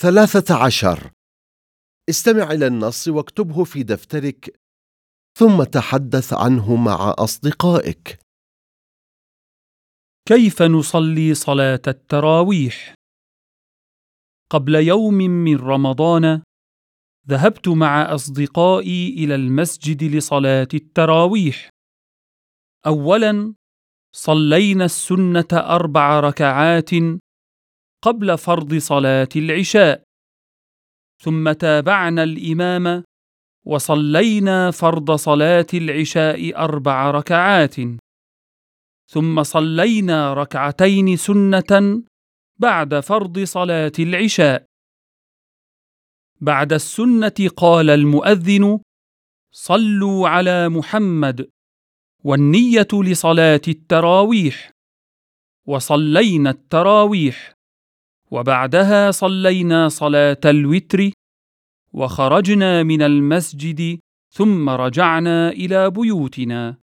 ثلاثة عشر استمع إلى النص واكتبه في دفترك ثم تحدث عنه مع أصدقائك كيف نصلي صلاة التراويح؟ قبل يوم من رمضان ذهبت مع أصدقائي إلى المسجد لصلاة التراويح. أولاً صلينا السنة أربع ركعات قبل فرض صلاة العشاء، ثم تابعنا الإمام وصلينا فرض صلاة العشاء أربع ركعات، ثم صلينا ركعتين سنة بعد فرض صلاة العشاء. بعد السنة قال المؤذن: صلوا على محمد، والنية لصلاة التراويح، وصلينا التراويح، وبعدها صلينا صلاة الوتر، وخرجنا من المسجد ثم رجعنا إلى بيوتنا.